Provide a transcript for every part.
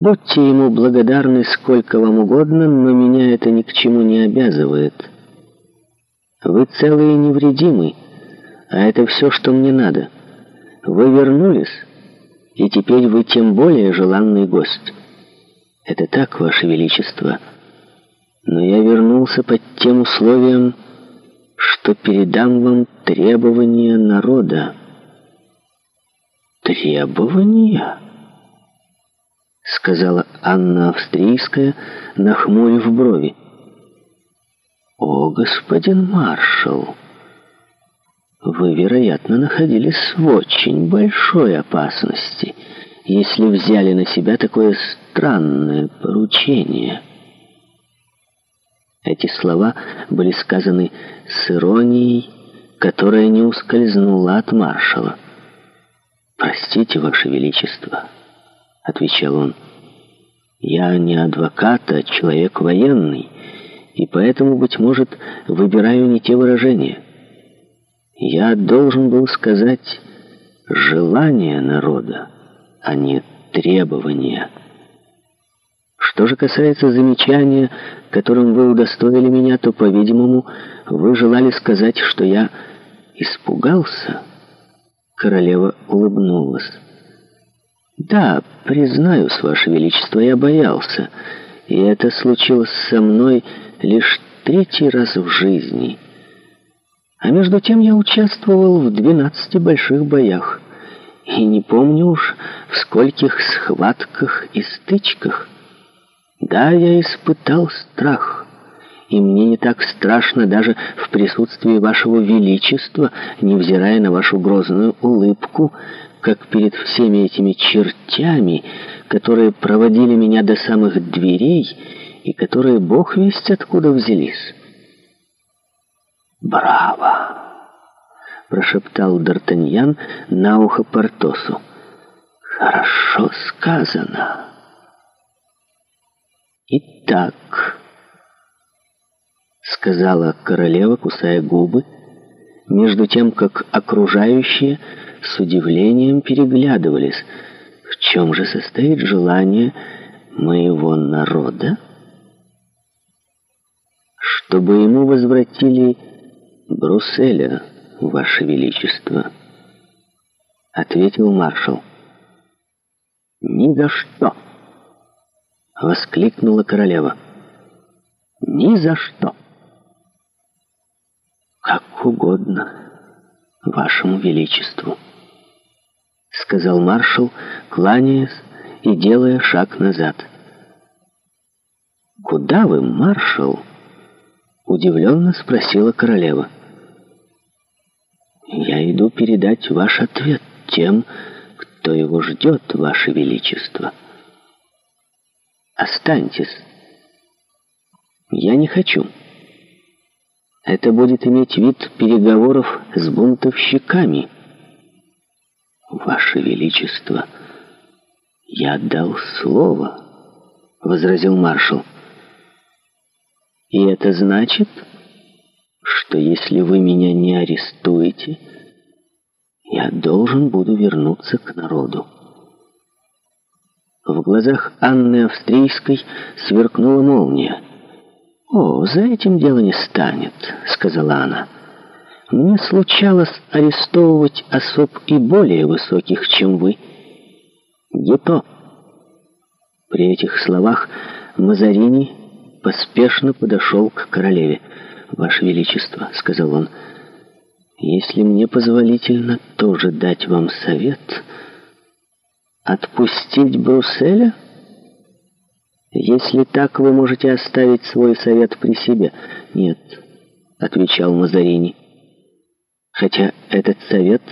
Будьте ему благодарны сколько вам угодно, но меня это ни к чему не обязывает. Вы целые и невредимы, а это все, что мне надо. Вы вернулись, и теперь вы тем более желанный гость. Это так, Ваше Величество. Но я вернулся под тем условием, что передам вам требования народа. Требования? — сказала Анна Австрийская, нахмурив брови. «О, господин маршал, вы, вероятно, находились в очень большой опасности, если взяли на себя такое странное поручение». Эти слова были сказаны с иронией, которая не ускользнула от маршала. «Простите, ваше величество». — отвечал он. «Я не адвокат, а человек военный, и поэтому, быть может, выбираю не те выражения. Я должен был сказать «желание народа», а не «требование». Что же касается замечания, которым вы удостоили меня, то, по-видимому, вы желали сказать, что я испугался». Королева улыбнулась. Да, признаюсь, Ваше Величество, я боялся. И это случилось со мной лишь третий раз в жизни. А между тем я участвовал в 12 больших боях. И не помню уж, в скольких схватках и стычках. Да, я испытал страх и мне не так страшно даже в присутствии вашего величества, невзирая на вашу грозную улыбку, как перед всеми этими чертями, которые проводили меня до самых дверей и которые бог весть откуда взялись. «Браво!» — прошептал Д'Артаньян на ухо Портосу. «Хорошо сказано!» «Итак...» сказала королева, кусая губы, между тем, как окружающие с удивлением переглядывались. В чем же состоит желание моего народа? Чтобы ему возвратили Брусселя, Ваше Величество, ответил маршал. Ни за что! воскликнула королева. Ни за что! как угодно вашему величеству», — сказал маршал, кланяясь и делая шаг назад. «Куда вы, маршал?» — удивленно спросила королева. «Я иду передать ваш ответ тем, кто его ждет, ваше величество. Останьтесь. Я не хочу» это будет иметь вид переговоров с бунтовщиками. «Ваше Величество, я дал слово», — возразил маршал. «И это значит, что если вы меня не арестуете, я должен буду вернуться к народу». В глазах Анны Австрийской сверкнула молния. «О, за этим дело не станет», — сказала она. «Мне случалось арестовывать особ и более высоких, чем вы. Гето». При этих словах Мазарини поспешно подошел к королеве. «Ваше Величество», — сказал он, — «если мне позволительно тоже дать вам совет, отпустить Брусселя?» «Если так, вы можете оставить свой совет при себе». «Нет», — отвечал Мазарини. «Хотя этот совет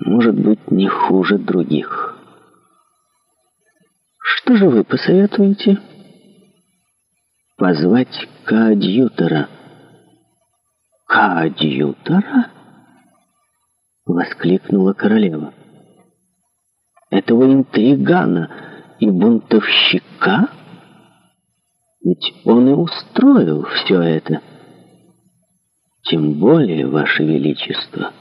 может быть не хуже других». «Что же вы посоветуете?» «Позвать коадьютора». «Коадьютора?» — воскликнула королева. «Этого интригана!» и бунтовщика? Ведь он и устроил все это. Тем более, Ваше Величество,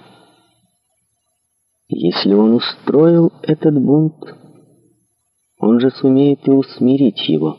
если он устроил этот бунт, он же сумеет и усмирить его.